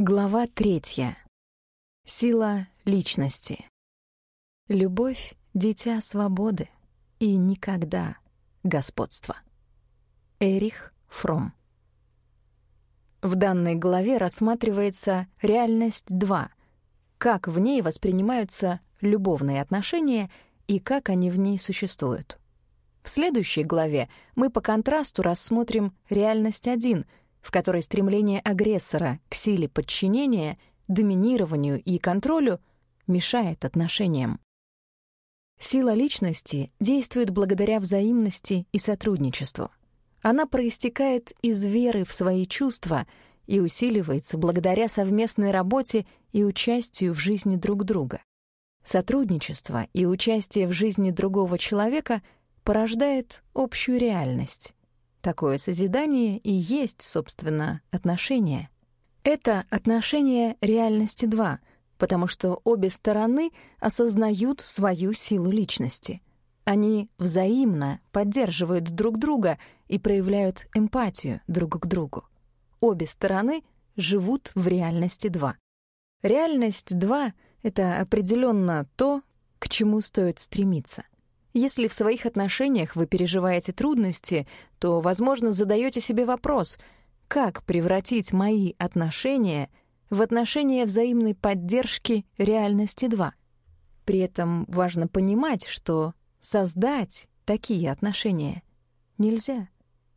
Глава третья. Сила личности. Любовь — дитя свободы и никогда господство. Эрих Фром. В данной главе рассматривается реальность 2, как в ней воспринимаются любовные отношения и как они в ней существуют. В следующей главе мы по контрасту рассмотрим реальность 1 — в которой стремление агрессора к силе подчинения, доминированию и контролю мешает отношениям. Сила личности действует благодаря взаимности и сотрудничеству. Она проистекает из веры в свои чувства и усиливается благодаря совместной работе и участию в жизни друг друга. Сотрудничество и участие в жизни другого человека порождает общую реальность. Такое созидание и есть, собственно, отношение. Это отношение реальности 2, потому что обе стороны осознают свою силу личности. Они взаимно поддерживают друг друга и проявляют эмпатию друг к другу. Обе стороны живут в реальности 2. Реальность 2 — это определенно то, к чему стоит стремиться — если в своих отношениях вы переживаете трудности, то, возможно, задаете себе вопрос, как превратить мои отношения в отношения взаимной поддержки реальности 2. При этом важно понимать, что создать такие отношения нельзя.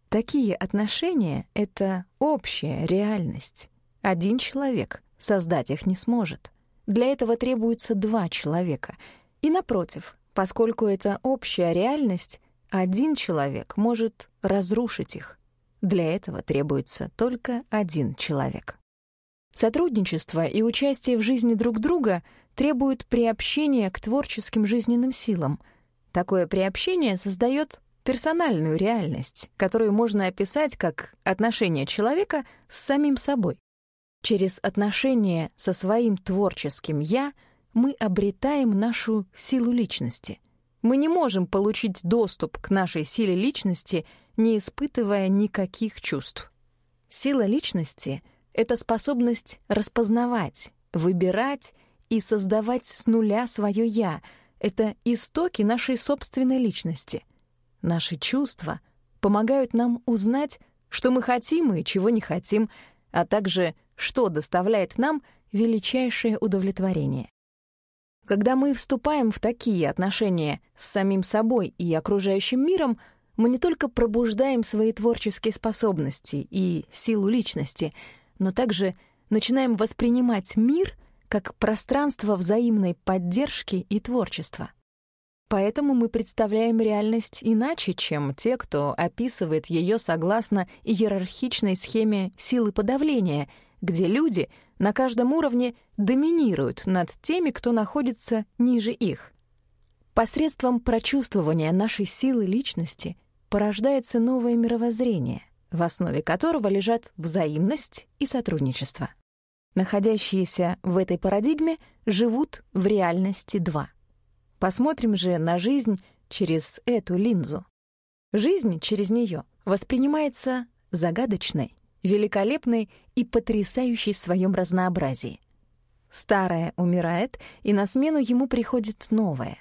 Такие отношения — это общая реальность. Один человек создать их не сможет. Для этого требуется два человека. И напротив — Поскольку это общая реальность, один человек может разрушить их. Для этого требуется только один человек. Сотрудничество и участие в жизни друг друга требуют приобщения к творческим жизненным силам. Такое приобщение создает персональную реальность, которую можно описать как отношение человека с самим собой. Через отношения со своим творческим «я» — мы обретаем нашу силу личности. Мы не можем получить доступ к нашей силе личности, не испытывая никаких чувств. Сила личности — это способность распознавать, выбирать и создавать с нуля свое «я». Это истоки нашей собственной личности. Наши чувства помогают нам узнать, что мы хотим и чего не хотим, а также что доставляет нам величайшее удовлетворение. Когда мы вступаем в такие отношения с самим собой и окружающим миром, мы не только пробуждаем свои творческие способности и силу личности, но также начинаем воспринимать мир как пространство взаимной поддержки и творчества. Поэтому мы представляем реальность иначе, чем те, кто описывает ее согласно иерархичной схеме силы подавления, где люди — на каждом уровне доминируют над теми, кто находится ниже их. Посредством прочувствования нашей силы личности порождается новое мировоззрение, в основе которого лежат взаимность и сотрудничество. Находящиеся в этой парадигме живут в реальности два. Посмотрим же на жизнь через эту линзу. Жизнь через нее воспринимается загадочной, великолепной и потрясающей в своем разнообразии. Старое умирает, и на смену ему приходит новое.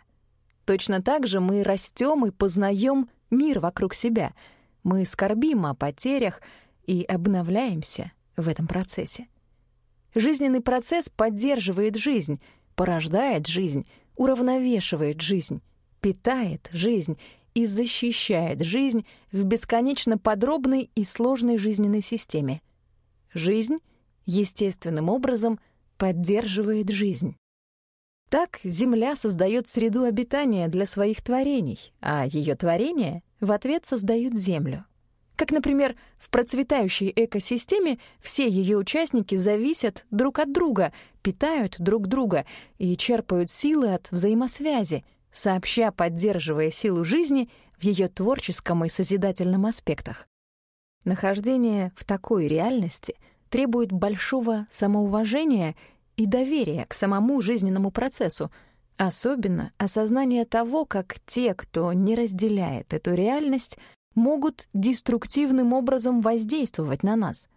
Точно так же мы растем и познаем мир вокруг себя. Мы скорбим о потерях и обновляемся в этом процессе. Жизненный процесс поддерживает жизнь, порождает жизнь, уравновешивает жизнь, питает жизнь и защищает жизнь в бесконечно подробной и сложной жизненной системе. Жизнь естественным образом поддерживает жизнь. Так Земля создает среду обитания для своих творений, а ее творения в ответ создают Землю. Как, например, в процветающей экосистеме все ее участники зависят друг от друга, питают друг друга и черпают силы от взаимосвязи — сообща поддерживая силу жизни в ее творческом и созидательном аспектах. Нахождение в такой реальности требует большого самоуважения и доверия к самому жизненному процессу, особенно осознание того, как те, кто не разделяет эту реальность, могут деструктивным образом воздействовать на нас.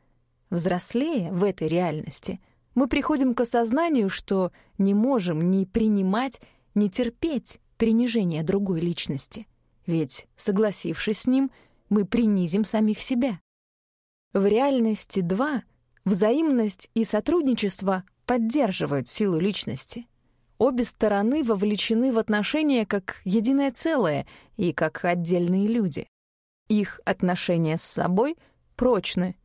Взрослея в этой реальности, мы приходим к осознанию, что не можем ни принимать, ни терпеть принижение другой личности. Ведь, согласившись с ним, мы принизим самих себя. В реальности два взаимность и сотрудничество поддерживают силу личности. Обе стороны вовлечены в отношения как единое целое и как отдельные люди. Их отношения с собой прочны.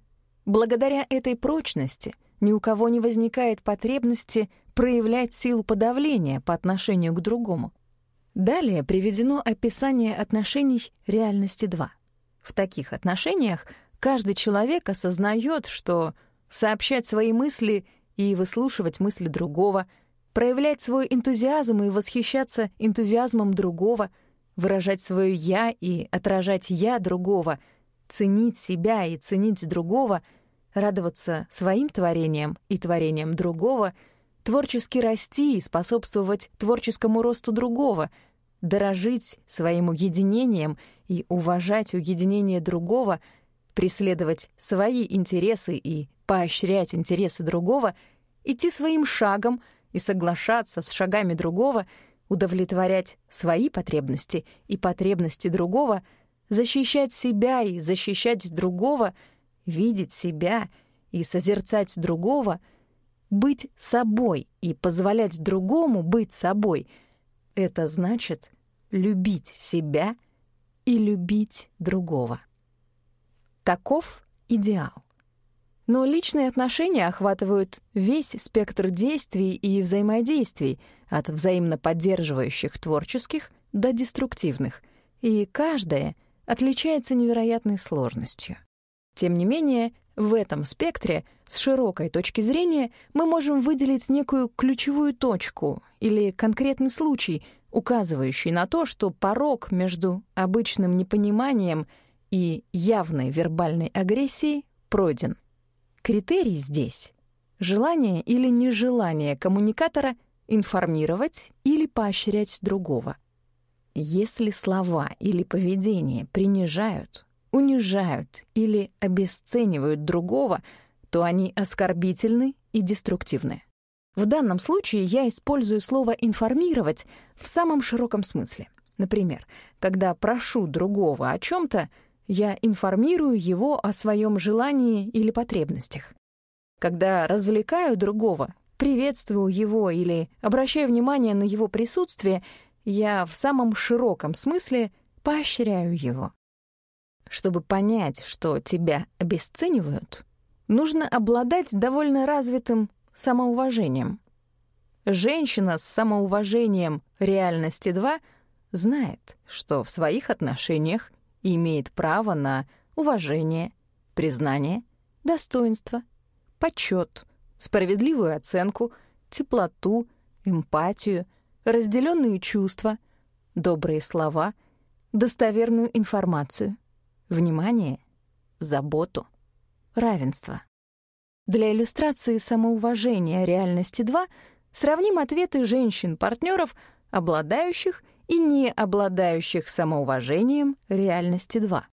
Благодаря этой прочности ни у кого не возникает потребности проявлять силу подавления по отношению к другому. Далее приведено описание отношений реальности 2. В таких отношениях каждый человек осознает, что сообщать свои мысли и выслушивать мысли другого, проявлять свой энтузиазм и восхищаться энтузиазмом другого, выражать свое «я» и отражать «я» другого, ценить себя и ценить другого, радоваться своим творениям и творениям другого, творчески расти и способствовать творческому росту другого — дорожить своим уединением и уважать уединение другого, преследовать свои интересы и поощрять интересы другого, идти своим шагом и соглашаться с шагами другого, удовлетворять свои потребности и потребности другого, защищать себя и защищать другого, видеть себя и созерцать другого, быть собой и позволять другому быть собой — это значит любить себя и любить другого. Таков идеал. Но личные отношения охватывают весь спектр действий и взаимодействий, от взаимно поддерживающих творческих до деструктивных, и каждое отличается невероятной сложностью. Тем не менее, в этом спектре, с широкой точки зрения, мы можем выделить некую ключевую точку или конкретный случай, указывающий на то, что порог между обычным непониманием и явной вербальной агрессией пройден. Критерий здесь — желание или нежелание коммуникатора информировать или поощрять другого. Если слова или поведение принижают, унижают или обесценивают другого, то они оскорбительны и деструктивны. В данном случае я использую слово «информировать» в самом широком смысле. Например, когда прошу другого о чем-то, я информирую его о своем желании или потребностях. Когда развлекаю другого, приветствую его или обращаю внимание на его присутствие, я в самом широком смысле поощряю его. Чтобы понять, что тебя обесценивают, нужно обладать довольно развитым самоуважением. Женщина с самоуважением реальности 2 знает, что в своих отношениях имеет право на уважение, признание, достоинство, почет, справедливую оценку, теплоту, эмпатию, разделенные чувства, добрые слова, достоверную информацию, внимание, заботу, равенство. Для иллюстрации самоуважения реальности 2 сравним ответы женщин-партнеров, обладающих и не обладающих самоуважением реальности 2.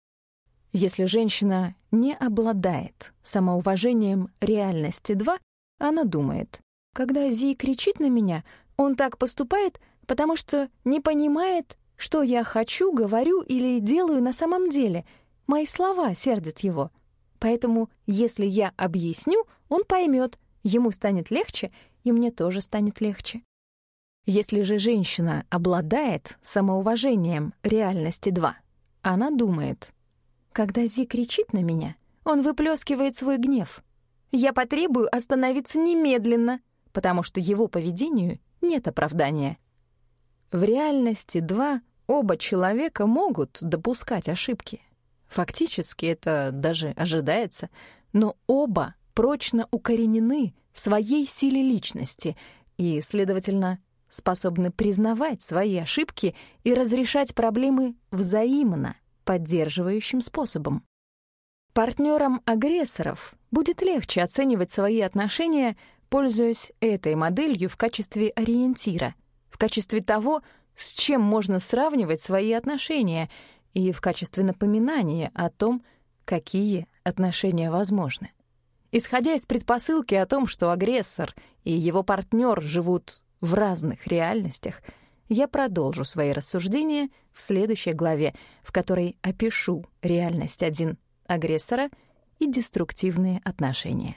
Если женщина не обладает самоуважением реальности 2, она думает, когда Зи кричит на меня, он так поступает, потому что не понимает, что я хочу, говорю или делаю на самом деле. Мои слова сердят его — Поэтому, если я объясню, он поймет, ему станет легче, и мне тоже станет легче. Если же женщина обладает самоуважением реальности 2, она думает, когда Зи кричит на меня, он выплескивает свой гнев. Я потребую остановиться немедленно, потому что его поведению нет оправдания. В реальности 2 оба человека могут допускать ошибки. Фактически это даже ожидается, но оба прочно укоренены в своей силе личности и, следовательно, способны признавать свои ошибки и разрешать проблемы взаимно, поддерживающим способом. Партнерам агрессоров будет легче оценивать свои отношения, пользуясь этой моделью в качестве ориентира, в качестве того, с чем можно сравнивать свои отношения — и в качестве напоминания о том, какие отношения возможны. Исходя из предпосылки о том, что агрессор и его партнер живут в разных реальностях, я продолжу свои рассуждения в следующей главе, в которой опишу реальность один агрессора и деструктивные отношения.